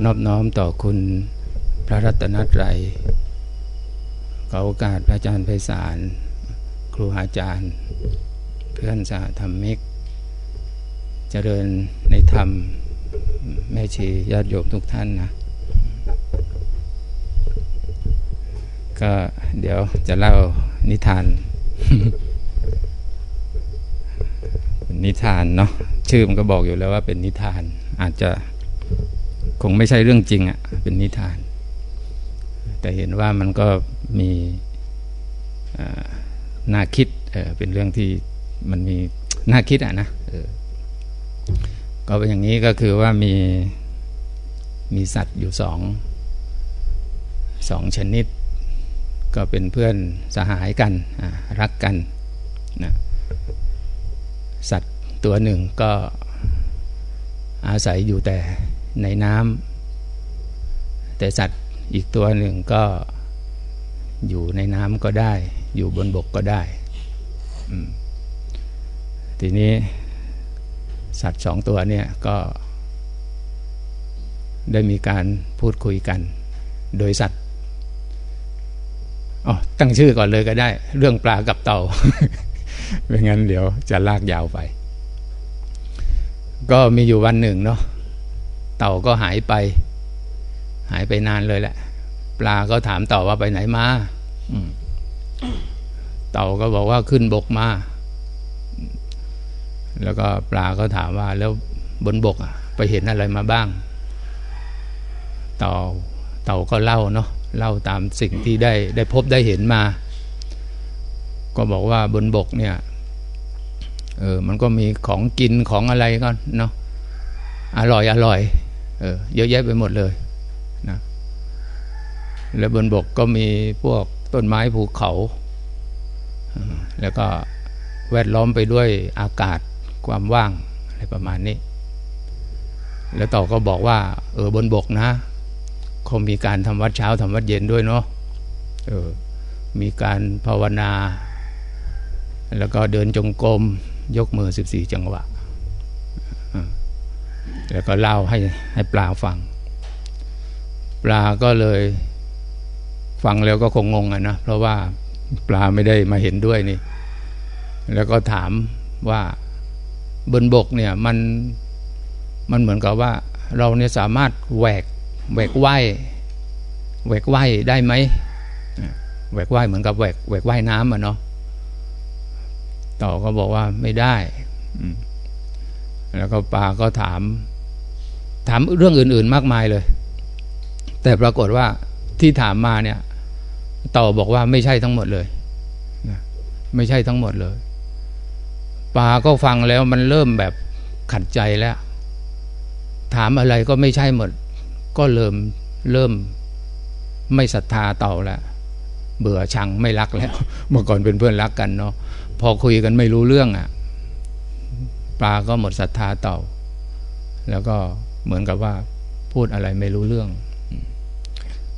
ขอนอบน้อมต่อคุณพระรัตนตรัยขอโอกาสพระอาจารย์ไพศาล ครูอาจารย์ เพื่อนสาธรรมิก เจริญในธรรม แม่ชีญาติโยมทุกท่านนะ ก็เดี๋ยวจะเล่านิทาน นิทานเนาะชื่อมันก็บอกอยู่แล้วว่าเป็นนิทานอาจจะ คงไม่ใช่เรื่องจริงอะ่ะเป็นนิทาน แต่เห็นว่ามันก็มีน่าคิดเเป็นเรื่องที่มันมีน่าคิดอะนะก็เป็นอย่างนี้ก็คือว่ามีมีสัตว์อยู่สองสองชนิด ก็เป็นเพื่อนสหายกันรักกันนะสัตว์ตัวหนึ่งก็อาศัยอยู่แต่ ในน้ำแต่สัตว์อีกตัวหนึ่งก็อยู่ในน้ำก็ได้ อยู่บนบกก็ได้ ทีนี้สัตว์สองตัวเนี่ยก็ได้มีการพูดคุยกัน โดยสัตว์อ๋อตั้งชื่อก่อนเลยก็ได้ เรื่องปลากับเต่าไม่งั้นเดี๋ยวจะลากยาวไป ก็มีอยู่วันหนึ่งเนาะ เต่าก็หายไป หายไปนานเลยแหละ ปลาก็ถามเต่าว่าไปไหนมาเต่าก็บอกว่าขึ้นบกมา แล้วก็ปลาก็ถามว่าแล้วบนบกไปเห็นอะไรมาบ้าง เต่าเต่าก็เล่าเนาะเล่าตามสิ่งที่ได้ได้พบได้เห็นมา ก็บอกว่าบนบกเนี่ยเออมันก็มีของกินของอะไรก็เนาะอร่อยอร่อย เออเยอะแยะไปหมดเลยนะแล้วบนบกก็มีพวกต้นไม้ภูเขา แล้วก็แวดล้อมไปด้วยอากาศความว่างอะไรประมาณนี้ แล้วต่อก็บอกว่า เออบนบกนะคงมีการทำวัดเช้าทำวัดเย็นด้วยเนาะเออมีการภาวนา แล้วก็เดินจงกรมยกมือสิบสี่จังหวะ แล้วก็เล่าให้ให้ปลาฟัง ปลาก็เลยฟังแล้วก็คงงงอะนะเพราะว่าปลาไม่ได้มาเห็นด้วยนี่ แล้วก็ถามว่าบนบกเนี่ยมันมันเหมือนกับว่า เราเนี่ยสามารถแหวกแหวกว่ายแหวกว่ายได้ไหมแหวกว่ายเหมือนกับแหวกแหวกว่ายน้ำอะเนาะต่อก็บอกว่าไม่ได้ แล้วก็ปาก็ถาม ถามเรื่องอื่น ๆมากมายเลย แต่ปรากฏว่าที่ถามมาเนี่ยต่อบอกว่าไม่ใช่ทั้งหมดเลยไม่ใช่ทั้งหมดเลยปาก็ฟังแล้วมันเริ่มแบบขัดใจแล้ว ถามอะไรก็ไม่ใช่หมด ก็เริ่มเริ่มไม่ศรัทธาเต่อแล้วเบื่อชังไม่รักแล้ว เมื่อก่อนเป็นเพื่อนรักกันเนาะพอคุยกันไม่รู้เรื่องอะ่ะ ปลาก็หมดศรัทธาเต่อแล้วก็เหมือนกับว่าพูดอะไรไม่รู้เรื่อง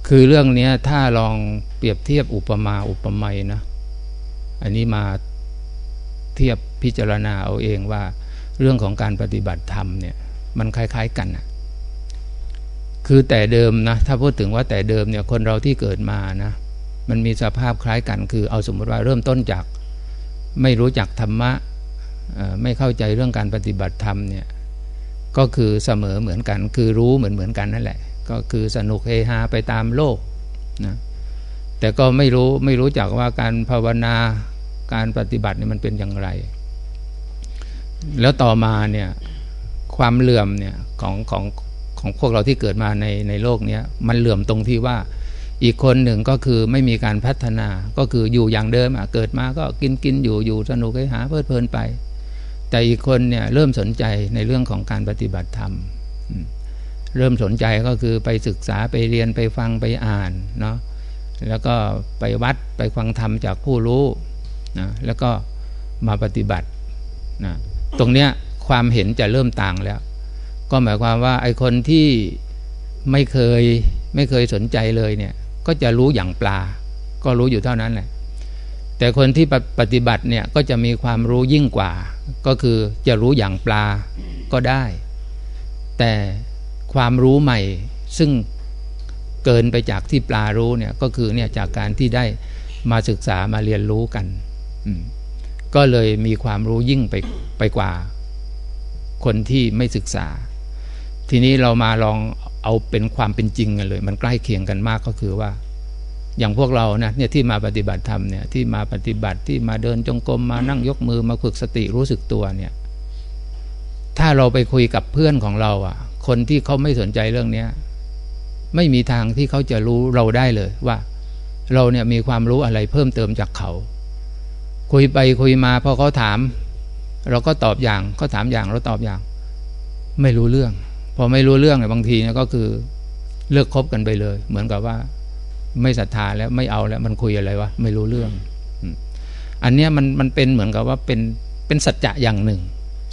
คือเรื่องนี้ถ้าลองเปรียบเทียบอุปมาอุปไมยนะ อันนี้มาเทียบพิจารณาเอาเองว่า เรื่องของการปฏิบัติธรรมเนี่ย มันคล้าย ๆกันนะคือแต่เดิมนะ ถ้าพูดถึงว่าแต่เดิมเนี่ยคนเราที่เกิดมานะ มันมีสภาพคล้ายกัน คือเอาสมมติว่าเริ่มต้นจาก ไม่รู้จักธรรมะ ไม่เข้าใจเรื่องการปฏิบัติธรรมเนี่ยก็คือเสมอเหมือนกัน คือรู้เหมือนเหมือนกันนั่นแหละ ก็คือสนุกเฮฮาไปตามโลกนะแต่ก็ไม่รู้ไม่รู้จักว่าการภาวนาการปฏิบัตินี่มันเป็นอย่างไร แล้วต่อมาเนี่ยความเหลื่อมเนี่ยของของของพวกเราที่เกิดมาในในโลกนี้มันเหลื่อมตรงที่ว่าอีกคนหนึ่งก็คือไม่มีการพัฒนาก็คืออยู่อย่างเดิมอะเกิดมาก็กินกินอยู่อยู่สนุกเฮฮาเพลิดเพลินไป แต่อีกคนเนี่ยเริ่มสนใจในเรื่องของการปฏิบัติธรรม เริ่มสนใจก็คือไปศึกษาไปเรียนไปฟังไปอ่านเนาะแล้วก็ไปวัดไปฟังธรรมจากผู้รู้นะแล้วก็มาปฏิบัตินะตรงเนี้ยความเห็นจะเริ่มต่างแล้ว ก็หมายความว่าไอ้คนที่ไม่เคยไม่เคยสนใจเลยเนี่ยก็จะรู้อย่างปลา ก็รู้อยู่เท่านั้นแหละ แต่คนที่ปฏิบัติเนี่ยก็จะมีความรู้ยิ่งกว่า ก็คือจะรู้อย่างปลาก็ได้ แต่ความรู้ใหม่ซึ่งเกินไปจากที่ปลารู้เนี่ยก็คือเนี่ยจากการที่ได้มาศึกษามาเรียนรู้กันก็เลยมีความรู้ยิ่งไปไปกว่า คนที่ไม่ศึกษา ทีนี้เรามาลองเอาเป็นความเป็นจริงกันเลย มันใกล้เคียงกันมากก็คือว่า อย่างพวกเรานะเนี่ยที่มาปฏิบัติธรรมเนี่ยที่มาปฏิบัติที่มาเดินจงกรมมานั่งยกมือมาฝึกสติรู้สึกตัวเนี่ยถ้าเราไปคุยกับเพื่อนของเราอะ คนที่เขาไม่สนใจเรื่องเนี้ยไม่มีทางที่เขาจะรู้เราได้เลยว่า เราเนี่ยมีความรู้อะไรเพิ่มเติมจากเขา คุยไปคุยมาพอเขาถาม เราก็ตอบอย่างเขาถามอย่างเราตอบอย่าง ไม่รู้เรื่อง พอไม่รู้เรื่องเนี่ยบางทีเนี่ยก็คือเลิกคบกันไปเลย เหมือนกับว่า ไม่ศรัทธาแล้วไม่เอาแล้วมันคุยอะไรวะไม่รู้เรื่อง อันเนี้ยมันมันเป็นเหมือนกับว่าเป็นเป็นสัจจะอย่างหนึ่ง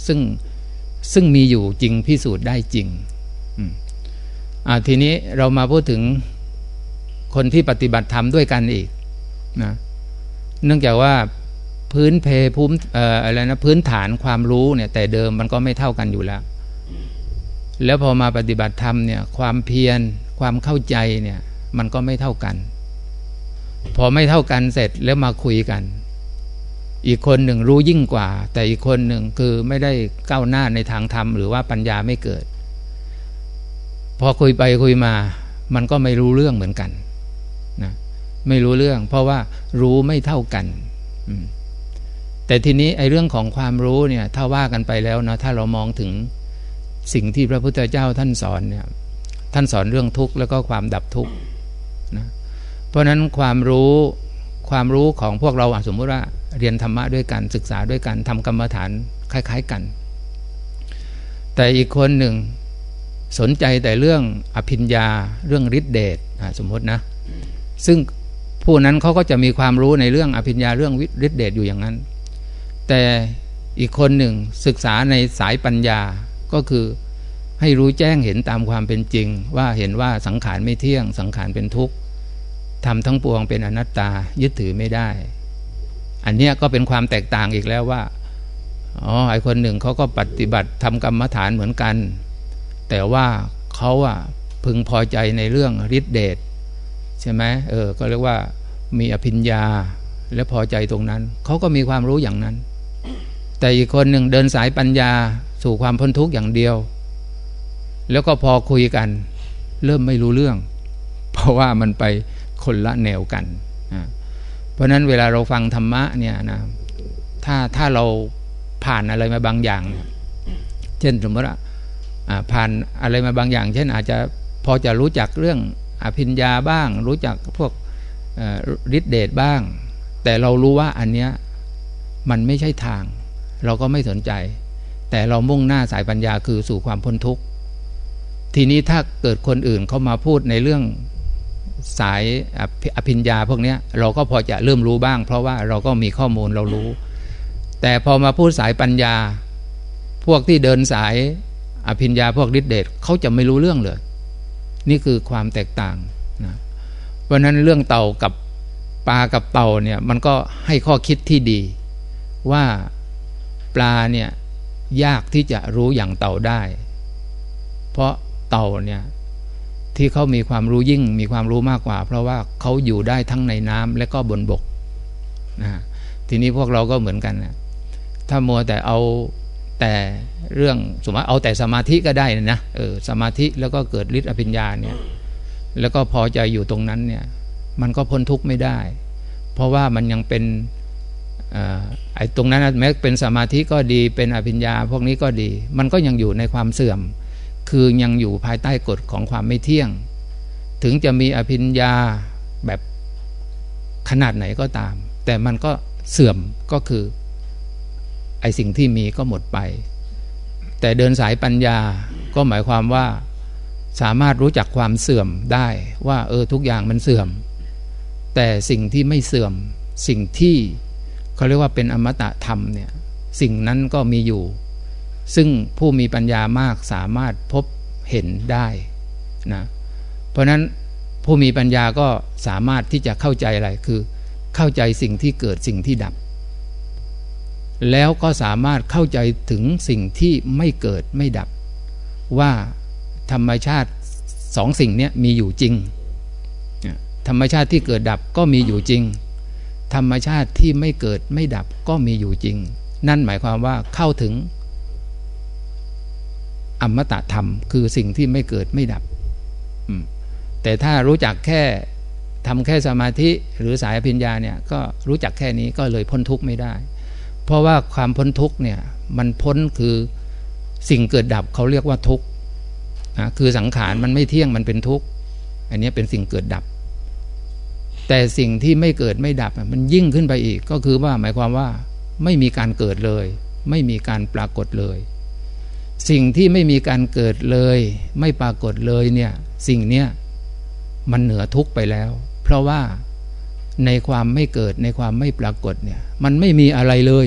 ซึ่งซึ่งมีอยู่จริงพิสูจน์ได้จริงอ่าทีนี้เรามาพูดถึงคนที่ปฏิบัติธรรมด้วยกันอีกนะเนื่องจากว่าพื้นเพภูมิอะไรนะพื้นฐานความรู้เนี่ยแต่เดิมมันก็ไม่เท่ากันอยู่แล้ว แล้วพอมาปฏิบัติธรรมเนี่ยความเพียรความเข้าใจเนี่ย มันก็ไม่เท่ากัน พอไม่เท่ากันเสร็จแล้วมาคุยกัน อีกคนหนึ่งรู้ยิ่งกว่า แต่อีกคนหนึ่งคือไม่ได้ก้าวหน้าในทางธรรม หรือว่าปัญญาไม่เกิด พอคุยไปคุยมา มันก็ไม่รู้เรื่องเหมือนกันนะไม่รู้เรื่อง เพราะว่ารู้ไม่เท่ากันแต่ทีนี้ไอ้เรื่องของความรู้เนี่ย ถ้าว่ากันไปแล้วนะถ้าเรามองถึงสิ่งที่พระพุทธเจ้าท่านสอนเนี่ย ท่านสอนเรื่องทุกข์แล้วก็ความดับทุกข์ เพราะนั้นความรู้ความรู้ของพวกเราสมมติว่าเรียนธรรมะด้วยกันศึกษาด้วยกันทำกรรมฐานคล้าย ๆกัน แต่อีกคนหนึ่งสนใจแต่เรื่องอภิญญาเรื่องฤทธิเดชสมมตินะ ซึ่งผู้นั้นเขาก็จะมีความรู้ในเรื่องอภิญญาเรื่องฤทธิเดชอยู่อย่างนั้น แต่อีกคนหนึ่งศึกษาในสายปัญญาก็คือให้รู้แจ้งเห็นตามความเป็นจริง ว่าเห็นว่าสังขารไม่เที่ยงสังขารเป็นทุกข์ ทำทั้งปวงเป็นอนัตตายึดถือไม่ได้ อันนี้ก็เป็นความแตกต่างอีกแล้วว่าอ๋อไอคนหนึ่งเขาก็ปฏิบัติทำกรรมฐานเหมือนกัน แต่ว่าเขาอะพึงพอใจในเรื่องฤทธิเดชใช่ไหมเออก็เรียกว่ามีอภิญญาและพอใจตรงนั้น เขาก็มีความรู้อย่างนั้น แต่อีกคนหนึ่งเดินสายปัญญาสู่ความพ้นทุกข์อย่างเดียว แล้วก็พอคุยกัน เริ่มไม่รู้เรื่อง เพราะว่ามันไป คนละแนวกัน เพราะนั้นเวลาเราฟังธรรมะเนี่ยนะถ้าถ้าเราผ่านอะไรมาบางอย่างเช่นสมมติว่าผ่านอะไรมาบางอย่าง เช่นอาจจะพอจะรู้จักเรื่องอภิญญาบ้าง รู้จักพวกฤทธิเดชบ้าง แต่เรารู้ว่าอันเนี้ยมันไม่ใช่ทาง เราก็ไม่สนใจ แต่เรามุ่งหน้าสายปัญญาคือสู่ความพ้นทุกข์ทีนี้ถ้าเกิดคนอื่นเขามาพูดในเรื่อง สายอภิญญาพวกนี้เราก็พอจะเริ่มรู้บ้าง เพราะว่าเราก็มีข้อมูลเรารู้ แต่พอมาพูดสายปัญญา พวกที่เดินสายอภิญญาพวกฤทธิเดชเขาจะไม่รู้เรื่องเลย นี่คือความแตกต่างนะเพราะนั้นเรื่องเต่ากับปลากับเต่าเนี่ยมันก็ให้ข้อคิดที่ดี ว่าปลาเนี่ยยากที่จะรู้อย่างเต่าได้ เพราะเต่าเนี่ย ที่เขามีความรู้ยิ่งมีความรู้มากกว่า เพราะว่าเขาอยู่ได้ทั้งในน้ำและก็บนบกนะทีนี้พวกเราก็เหมือนกันนะถ้ามัวแต่เอาแต่เรื่องสมมติเอาแต่สมาธิก็ได้นะเออสมาธิแล้วก็เกิดฤทธิ์อภิญญาเนี่ยแล้วก็พอใจอยู่ตรงนั้นเนี่ยมันก็พ้นทุกข์ไม่ได้ เพราะว่ามันยังเป็นไอ้ตรงนั้นแม้เป็นสมาธิก็ดีเป็นอภิญญา พวกนี้ก็ดี มันก็ยังอยู่ในความเสื่อม คือยังอยู่ภายใต้กฎของความไม่เที่ยง ถึงจะมีอภิญญาแบบขนาดไหนก็ตาม แต่มันก็เสื่อมก็คือไอสิ่งที่มีก็หมดไป แต่เดินสายปัญญาก็หมายความว่าสามารถรู้จักความเสื่อมได้ว่าเออทุกอย่างมันเสื่อม แต่สิ่งที่ไม่เสื่อม สิ่งที่เขาเรียกว่าเป็นอมตะธรรมเนี่ยสิ่งนั้นก็มีอยู่ ซึ่งผู้มีปัญญามากสามารถพบเห็นได้นะเพราะนั้นผู้มีปัญญาก็สามารถที่จะเข้าใจอะไรคือ เข้าใจสิ่งที่เกิดสิ่งที่ดับ แล้วก็สามารถเข้าใจถึงสิ่งที่ไม่เกิดไม่ดับ ว่าธรรมชาติสองสิ่งนี้มีอยู่จริง ธรรมชาติที่เกิดดับก็มีอยู่จริง ธรรมชาติที่ไม่เกิดไม่ดับก็มีอยู่จริง นั่นหมายความว่าเข้าถึง อมตะธรรม คือสิ่งที่ไม่เกิดไม่ดับ แต่ถ้ารู้จักแค่ทำแค่สมาธิหรือสายพิญญาเนี่ยก็รู้จักแค่นี้ก็เลยพ้นทุกข์ไม่ได้ เพราะว่าความพ้นทุกข์เนี่ยมันพ้นคือสิ่งเกิดดับเขาเรียกว่าทุกข์นะคือสังขารมันไม่เที่ยงมันเป็นทุกข์อันนี้เป็นสิ่งเกิดดับ แต่สิ่งที่ไม่เกิดไม่ดับมันยิ่งขึ้นไปอีกก็คือว่าหมายความว่าไม่มีการเกิดเลย ไม่มีการปรากฏเลย สิ่งที่ไม่มีการเกิดเลย ไม่ปรากฏเลยเนี่ยสิ่งเนี้ยมันเหนือทุกไปแล้ว เพราะว่าในความไม่เกิดในความไม่ปรากฏเนี่ยมันไม่มีอะไรเลย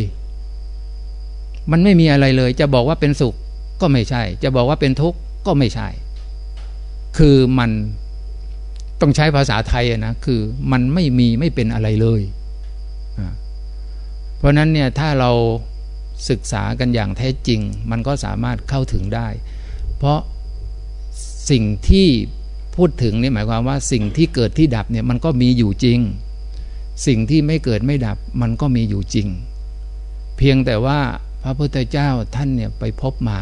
มันไม่มีอะไรเลย จะบอกว่าเป็นสุขก็ไม่ใช่ จะบอกว่าเป็นทุกข์ก็ไม่ใช่ คือมันต้องใช้ภาษาไทยนะคือมันไม่มีไม่เป็นอะไรเลย เพราะนั้นเนี่ยถ้าเรา ศึกษากันอย่างแท้จริง มันก็สามารถเข้าถึงได้ เพราะสิ่งที่พูดถึงนี่หมายความว่าสิ่งที่เกิดที่ดับเนี่ยมันก็มีอยู่จริง สิ่งที่ไม่เกิดไม่ดับมันก็มีอยู่จริง เพียงแต่ว่าพระพุทธเจ้าท่านเนี่ยไปพบมา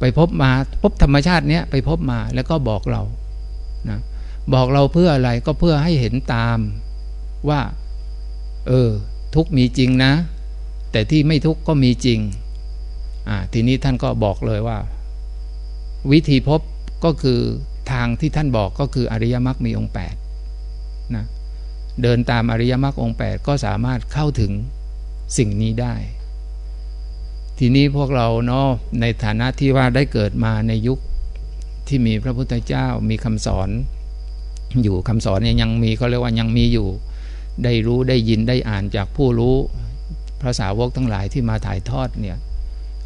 ไปพบมาพบธรรมชาติเนี้ยไปพบมาแล้วก็บอกเรานะบอกเราเพื่ออะไรก็เพื่อให้เห็นตามว่า เออ ทุกมีจริงนะ แต่ที่ไม่ทุกก็มีจริงอ่าทีนี้ท่านก็บอกเลยว่า วิธีพบก็คือทางที่ท่านบอกก็คืออริยมรรคมีองค์8นะเดินตามอริยมรรคองค์ 8 ก็สามารถเข้าถึงสิ่งนี้ได้ ทีนี้พวกเราเนาะในฐานะที่ว่าได้เกิดมาในยุคที่มีพระพุทธเจ้ามีคำสอน อยู่คำสอนเนี่ยยังมีเขาเรียกว่ายังมีอยู่ ได้รู้ได้ยินได้อ่านจากผู้รู้ ระสาวกทั้งหลายที่มาถ่ายทอดเนี่ย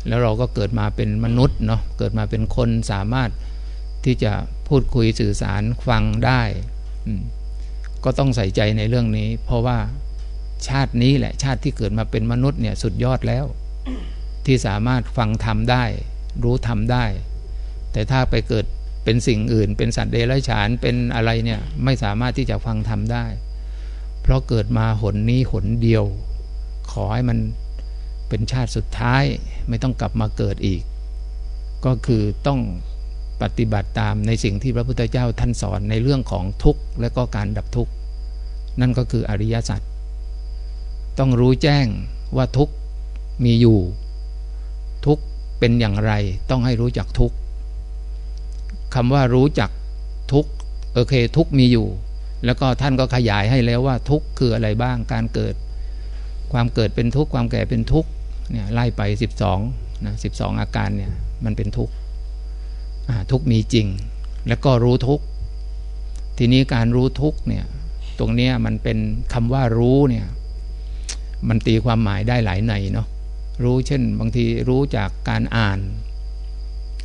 แล้วเราก็เกิดมาเป็นมนุษย์เนาะเกิดมาเป็นคนสามารถที่จะพูดคุยสื่อสารฟังได้ก็ต้องใส่ใจในเรื่องนี้ เพราะว่าชาตินี้แหละ ชาติที่เกิดมาเป็นมนุษย์เนี่ยสุดยอดแล้ว ที่สามารถฟังทำได้ รู้ทำได้ แต่ถ้าไปเกิดเป็นสิ่งอื่น เป็นสัตว์เดรัจฉานเป็นอะไรเนี่ยไม่สามารถที่จะฟังทำได้ เพราะเกิดมาหนนี้หนเดียว ขอให้มันเป็นชาติสุดท้ายไม่ต้องกลับมาเกิดอีก ก็คือต้องปฏิบัติตามในสิ่งที่พระพุทธเจ้าท่านสอนในเรื่องของทุกข์และก็การดับทุกข์ นั่นก็คืออริยสัจต้องรู้แจ้งว่าทุกข์มีอยู่ ทุกข์เป็นอย่างไรต้องให้รู้จักทุกข์คำว่ารู้จักทุกข์โอเคทุกข์มีอยู่ แล้วก็ท่านก็ขยายให้แล้วว่าทุกข์คืออะไรบ้างการเกิด ความเกิดเป็นทุกข์ความแก่เป็นทุกข์เนี่ยไล่ไป 12นะ12 อาการเนี่ยมันเป็นทุกข์ทุกมีจริง แล้วก็รู้ทุกข์ทีนี้การรู้ทุกข์เนี่ยตรงนี้มันเป็นคำว่ารู้เนี่ยมันตีความหมายได้หลายในเนาะรู้เช่น บางทีรู้จากการอ่าน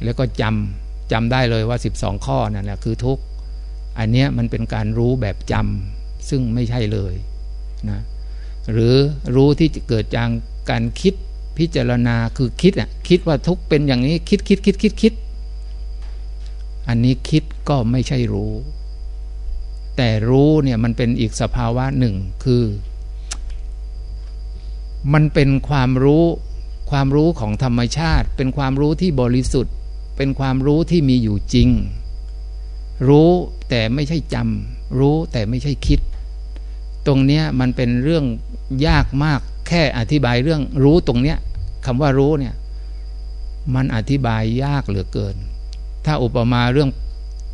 แล้วก็จำจำได้เลยว่า 12 ข้อนั่นแหละคือทุกข์อันเนี้ยมันเป็นการรู้แบบจำซึ่งไม่ใช่เลยนะ หรือรู้ที่เกิดจากการคิดพิจารณาคือคิดอะคิดว่าทุกเป็นอย่างนี้คิดคิดคิดคิดคิด อันนี้คิดก็ไม่ใช่รู้ แต่รู้เนี่ยมันเป็นอีกสภาวะหนึ่งคือ มันเป็นความรู้ความรู้ของธรรมชาติ เป็นความรู้ที่บริสุทธิ์ เป็นความรู้ที่มีอยู่จริง รู้แต่ไม่ใช่จำรู้แต่ไม่ใช่คิด ตรงเนี้ยมันเป็นเรื่อง ยากมากแค่อธิบายเรื่องรู้ตรงเนี้ยคำว่ารู้เนี่ยมันอธิบายยากเหลือเกิน ถ้าอุปมาเรื่อง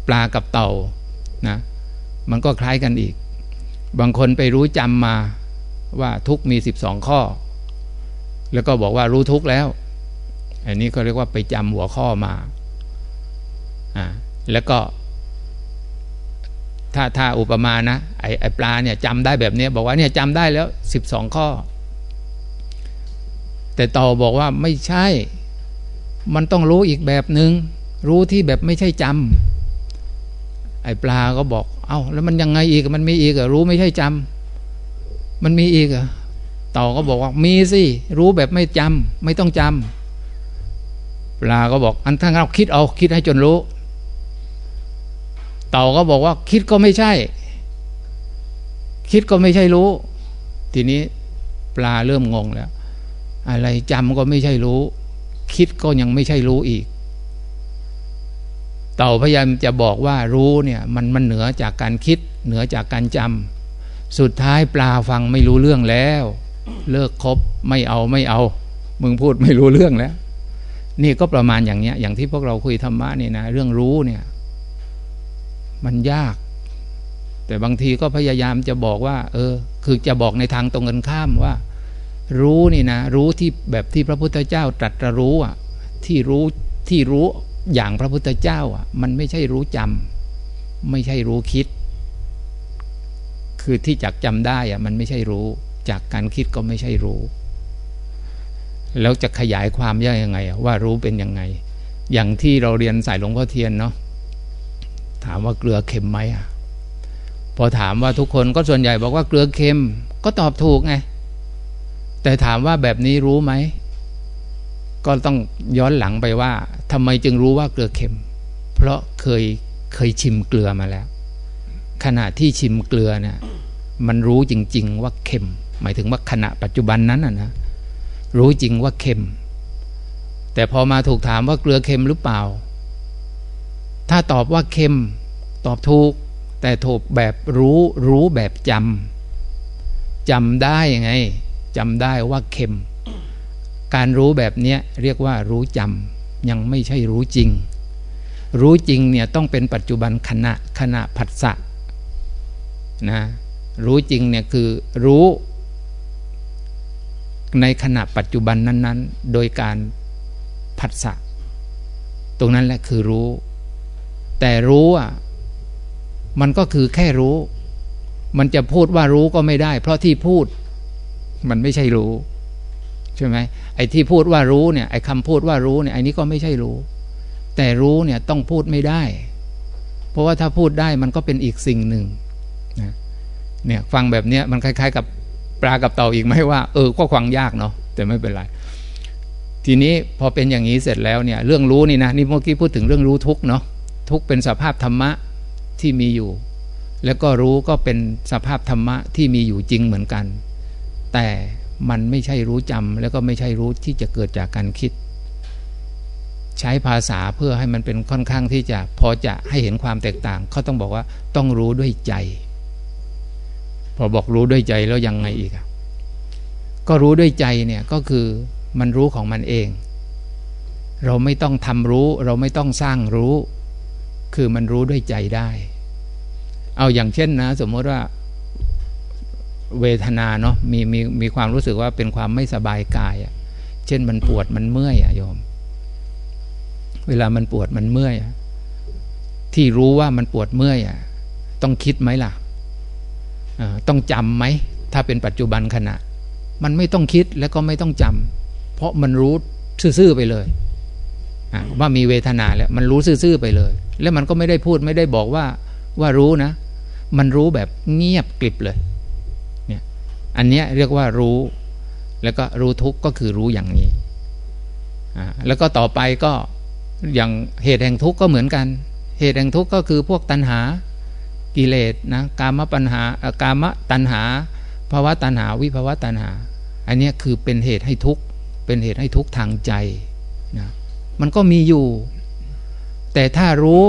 ปลากับเต่านะมันก็คล้ายกันอีก บางคนไปรู้จำมาว่าทุกมีสิบสองข้อ แล้วก็บอกว่ารู้ทุกแล้ว อันนี้ก็เรียกว่าไปจำหัวข้อมาอ่าแล้วก็ ถ้าถ้าอุปมานะไอไอปลาเนี่ยจำได้แบบนี้บอกว่าเนี่ยจำได้แล้วสิบสองข้อ แต่ต่าบอกว่าไม่ใช่ มันต้องรู้อีกแบบหนึง่งรู้ที่แบบไม่ใช่จำไอปลาก็บอก เอา้าแล้วมันยังไงอีกมันมีอีกอะรู้ไม่ใช่จำมันมีอีกอะต่อก็บอกว่ามีสิรู้แบบไม่จำไม่ต้องจำปลาก็บอกอันทั้งเราคิดเอาคิดให้จนรู้ เต่าก็บอกว่าคิดก็ไม่ใช่ คิดก็ไม่ใช่รู้ ทีนี้ปลาเริ่มงงแล้ว อะไรจำก็ไม่ใช่รู้ คิดก็ยังไม่ใช่รู้อีก เต่าพยายามจะบอกว่ารู้เนี่ยมันมันเหนือจากการคิด เหนือจากการจำสุดท้ายปลาฟังไม่รู้เรื่องแล้ว เลิกคบไม่เอาไม่เอา มึงพูดไม่รู้เรื่องแล้ว นี่ก็ประมาณอย่างเนี้ย อย่างที่พวกเราคุยธรรมะนี่นะเรื่องรู้เนี่ย มันยาก แต่บางทีก็พยายามจะบอกว่า เออ คือจะบอกในทางตรงกันข้ามว่า รู้นี่นะ รู้ที่แบบที่พระพุทธเจ้าตรัสรู้อะ ที่รู้ที่รู้อย่างพระพุทธเจ้าอะ มันไม่ใช่รู้จำไม่ใช่รู้คิด คือที่จักจำได้อะ มันไม่ใช่รู้ จากการคิดก็ไม่ใช่รู้ แล้วจะขยายความย่ยังไงว่ารู้เป็นยังไง อย่างที่เราเรียนสายหลวงพ่อเทียนเนาะ ถามว่าเกลือเค็มไหมอะพอถามว่าทุกคนก็ส่วนใหญ่บอกว่าเกลือเค็ม ก็ตอบถูกไง แต่ถามว่าแบบนี้รู้ไหม ก็ต้องย้อนหลังไปว่าทำไมจึงรู้ว่าเกลือเค็ม เพราะเคยเคยชิมเกลือมาแล้ว ขณะที่ชิมเกลือเนี่ยมันรู้จริง ๆ ว่าเค็ม หมายถึงว่าขณะปัจจุบันนั้นนะ รู้จริงว่าเค็ม แต่พอมาถูกถามว่าเกลือเค็มหรือเปล่า ถ้าตอบว่าเค็มตอบถูก แต่ถูกแบบรู้รู้แบบจำจำได้ยังไงจำได้ว่าเค็ม การรู้แบบนี้เรียกว่ารู้จำยังไม่ใช่รู้จริง รู้จริงเนี่ยต้องเป็นปัจจุบันขณะขณะผัสสะนะรู้จริงเนี่ยคือรู้ ในขณะปัจจุบันนั้น ๆ โดยการผัสสะตรงนั้นแหละคือรู้ แต่รู้อะมันก็คือแค่รู้ มันจะพูดว่ารู้ก็ไม่ได้ เพราะที่พูดมันไม่ใช่รู้ใช่ไหมไอ้ที่พูดว่ารู้เนี่ยไอ้คำพูดว่ารู้เนี่ยไอ้นี้ก็ไม่ใช่รู้ แต่รู้เนี่ยต้องพูดไม่ได้ เพราะว่าถ้าพูดได้มันก็เป็นอีกสิ่งหนึ่งนะเนี่ยฟังแบบเนี้ยมันคล้ายๆ กับปลากับเต่าอีกไหมว่าเออก็ฟังยากเนาะแต่ไม่เป็นไร ทีนี้พอเป็นอย่างนี้เสร็จแล้วเนี่ยเรื่องรู้นี่นะนี่เมื่อกี้พูดถึงเรื่องรู้ทุกเนาะ ทุกเป็นสภาพธรรมะที่มีอยู่ แล้วก็รู้ก็เป็นสภาพธรรมะที่มีอยู่จริงเหมือนกัน แต่มันไม่ใช่รู้จำแล้วก็ไม่ใช่รู้ที่จะเกิดจากการคิด ใช้ภาษาเพื่อให้มันเป็นค่อนข้างที่จะพอจะให้เห็นความแตกต่างเขาต้องบอกว่าต้องรู้ด้วยใจ พอบอกรู้ด้วยใจแล้วยังไงอีกก็รู้ด้วยใจเนี่ยก็คือมันรู้ของมันเอง เราไม่ต้องทำรู้ เราไม่ต้องสร้างรู้ คือมันรู้ด้วยใจได้ เอาอย่างเช่นนะ สมมติว่าเวทนาเนาะมีมีมีความรู้สึกว่าเป็นความไม่สบายกายอะเช่นมันปวดมันเมื่อยอะโยม เวลามันปวดมันเมื่อยอะที่รู้ว่ามันปวดเมื่อยอะต้องคิดไหมล่ะต้องจำไหมถ้าเป็นปัจจุบันขณะ มันไม่ต้องคิดแล้วก็ไม่ต้องจำเพราะมันรู้ซื่อๆไปเลย ว่ามีเวทนาแล้วมันรู้ซื่อๆไปเลย แล้วมันก็ไม่ได้พูดไม่ได้บอกว่าว่ารู้นะ มันรู้แบบเงียบกริบเลยเนี่ยอันเนี้ยเรียกว่ารู้ แล้วก็รู้ทุกก็คือรู้อย่างนี้อ่าแล้วก็ต่อไปก็อย่างเหตุแห่งทุกข์ก็เหมือนกัน เหตุแห่งทุกข์ก็คือพวกตัณหากิเลสนะกามปัญหากามตัณหาภาวะตัณหาวิภาวะตัณหา อันนี้คือเป็นเหตุให้ทุกข์เป็นเหตุให้ทุกข์ทางใจ มันก็มีอยู่ แต่ถ้ารู้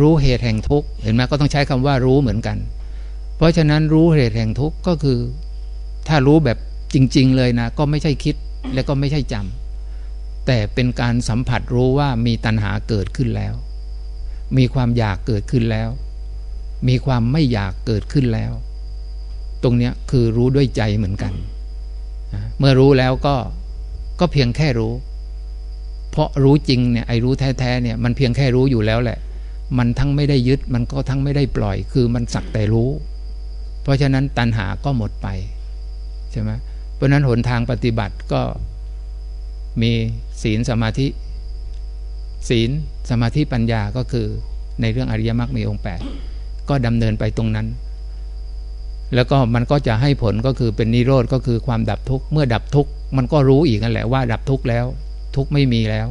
รู้เหตุแห่งทุกข์เห็นไหมก็ต้องใช้คำว่ารู้เหมือนกัน เพราะฉะนั้นรู้เหตุแห่งทุกข์ก็คือ ถ้ารู้แบบจริง ๆ เลยนะ ก็ไม่ใช่คิดและก็ไม่ใช่จำแต่เป็นการสัมผัสรู้ว่ามีตัณหาเกิดขึ้นแล้ว มีความอยากเกิดขึ้นแล้ว มีความไม่อยากเกิดขึ้นแล้ว ตรงนี้คือรู้ด้วยใจเหมือนกัน เมื่อรู้แล้วก็ก็เพียงแค่รู้ ราะรู้จริงเนี่ยไอ้รู้แท้ๆเนี่ยมันเพียงแค่รู้อยู่แล้วแหละ มันทั้งไม่ได้ยึดมันก็ทั้งไม่ได้ปล่อย คือมันสักแต่รู้ เพราะฉะนั้นตัณหาก็หมดไปใช่ไหมเพราะนั้นหนทางปฏิบัติก็มีศีลสมาธิ ศีลสมาธิปัญญาก็คือในเรื่องอริยมรรคมีองค์แปดก็ดำเนินไปตรงนั้น แล้วก็มันก็จะให้ผลก็คือเป็นนิโรธก็คือความดับทุกข์เมื่อดับทุกข์มันก็รู้อีกนั่นแหละว่าดับทุกข์แล้ว ทุกไม่มีแล้ว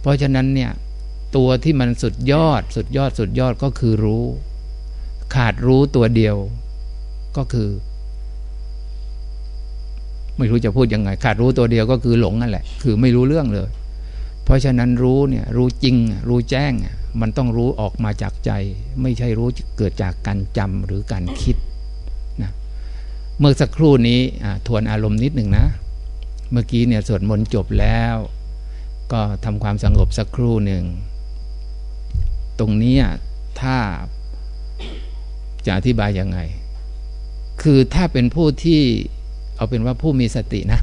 เพราะฉะนั้นเนี่ยตัวที่มันสุดยอดสุดยอดสุดยอดก็คือรู้ ขาดรู้ตัวเดียว ก็คือ ไม่รู้จะพูดยังไง ขาดรู้ตัวเดียวก็คือหลงนั่นแหละ คือไม่รู้เรื่องเลย เพราะฉะนั้นรู้เนี่ยรู้จริง รู้แจ้ง มันต้องรู้ออกมาจากใจ ไม่ใช่รู้เกิดจากการจำหรือการคิดนะเมื่อสักครู่นี้ทวนอารมณ์นิดหนึ่งนะ เมื่อกี้เนี่ยสวดมนต์จบแล้ว ก็ทำความสงบสักครู่หนึ่ง ตรงนี้ถ้าจะอธิบายยังไง คือถ้าเป็นผู้ที่เอาเป็นว่าผู้มีสตินะ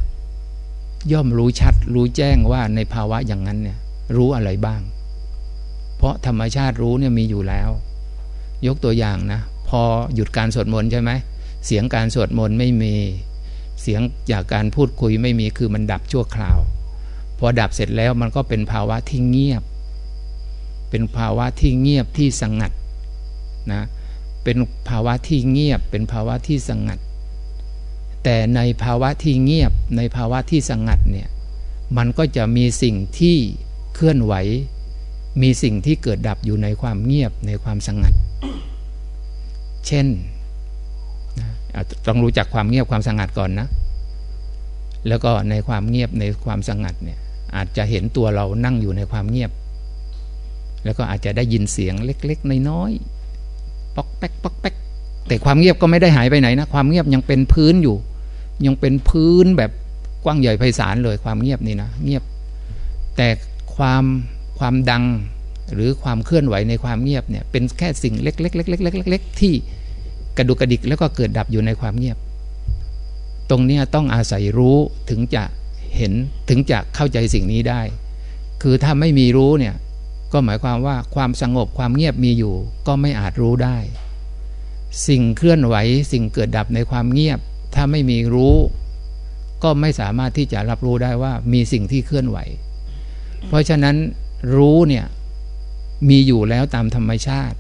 ย่อมรู้ชัด รู้แจ้งว่าในภาวะอย่างนั้นเนี่ย รู้อะไรบ้าง เพราะธรรมชาติรู้เนี่ยมีอยู่แล้ว ยกตัวอย่างนะ พอหยุดการสวดมนต์ใช่ไหมเสียงการสวดมนต์ไม่มี เสียงจากการพูดคุยไม่มีคือมันดับชั่วคราว พอดับเสร็จแล้วมันก็เป็นภาวะที่เงียบ เป็นภาวะที่เงียบที่สงัดนะเป็นภาวะที่เงียบ เป็นภาวะที่สงัด แต่ในภาวะที่เงียบในภาวะที่สงัดเนี่ยมันก็จะมีสิ่งที่เคลื่อนไหว มีสิ่งที่เกิดดับอยู่ในความเงียบในความสงัด เช่น ต้องรู้จักความเงียบความสงัดก่อนนะ แล้วก็ในความเงียบในความสงัดเนี่ยอาจจะเห็นตัวเรานั่งอยู่ในความเงียบ แล้วก็อาจจะได้ยินเสียงเล็ก ๆ น้อยๆป๊อกแป๊กป๊อกแป๊กแต่ความเงียบก็ไม่ได้หายไปไหนนะความเงียบยังเป็นพื้นอยู่ ยังเป็นพื้นแบบกว้างใหญ่ไพศาลเลยความเงียบนี่นะเงียบ แต่ความความดังหรือความเคลื่อนไหวในความเงียบเนี่ยเป็นแค่สิ่งเล็กๆๆๆๆที่ กระดุกกระดิกแล้วก็เกิดดับอยู่ในความเงียบ ตรงนี้ต้องอาศัยรู้ถึงจะเห็นถึงจะเข้าใจสิ่งนี้ได้ คือถ้าไม่มีรู้เนี่ยก็หมายความว่าความสงบความเงียบมีอยู่ ก็ไม่อาจรู้ได้ สิ่งเคลื่อนไหวสิ่งเกิดดับในความเงียบ ถ้าไม่มีรู้ ก็ไม่สามารถที่จะรับรู้ได้ว่ามีสิ่งที่เคลื่อนไหว เพราะฉะนั้นรู้เนี่ยมีอยู่แล้วตามธรรมชาติ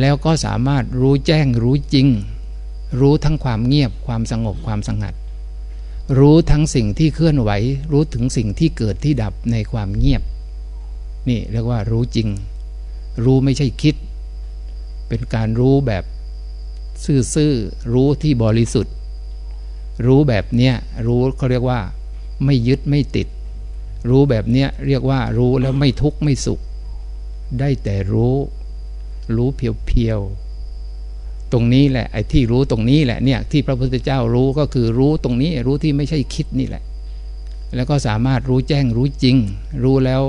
แล้วก็สามารถรู้แจ้งรู้จริง รู้ทั้งความเงียบความสงบความสงัด รู้ทั้งสิ่งที่เคลื่อนไหว รู้ถึงสิ่งที่เกิดที่ดับในความเงียบ นี่เรียกว่ารู้จริง รู้ไม่ใช่คิด เป็นการรู้แบบซื่อๆรู้ที่บริสุทธิ์ รู้แบบเนี้ยรู้เขาเรียกว่า ไม่ยึดไม่ติด รู้แบบเนี้ยเรียกว่ารู้แล้วไม่ทุกข์ไม่สุข ได้แต่รู้ รู้เพียวๆตรงนี้แหละไอ้ที่รู้ตรงนี้แหละเนี่ยที่พระพุทธเจ้ารู้ก็คือรู้ตรงนี้รู้ที่ไม่ใช่คิดนี่แหละ แล้วก็สามารถรู้แจ้งรู้จริง รู้แล้ว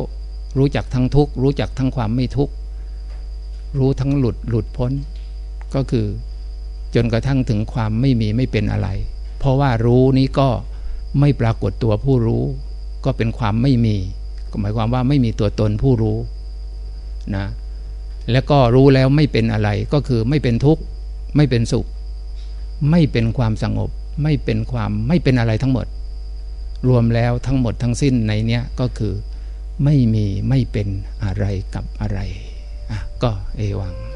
รู้จักทั้งทุกข์รู้จักทั้งความไม่ทุกข์รู้ทั้งหลุดหลุดพ้น ก็คือจนกระทั่งถึงความไม่มีไม่เป็นอะไร เพราะว่ารู้นี้ก็ไม่ปรากฏตัวผู้รู้ ก็เป็นความไม่มี ก็หมายความว่าไม่มีตัวตนผู้รู้นะ แล้วก็รู้แล้วไม่เป็นอะไรก็คือไม่เป็นทุกข์ ไม่เป็นสุข ไม่เป็นความสงบ ไม่เป็นความไม่เป็นอะไรทั้งหมด รวมแล้วทั้งหมดทั้งสิ้นในเนี้ยก็คือไม่มีไม่เป็นอะไรกับอะไรอะก็เอวัง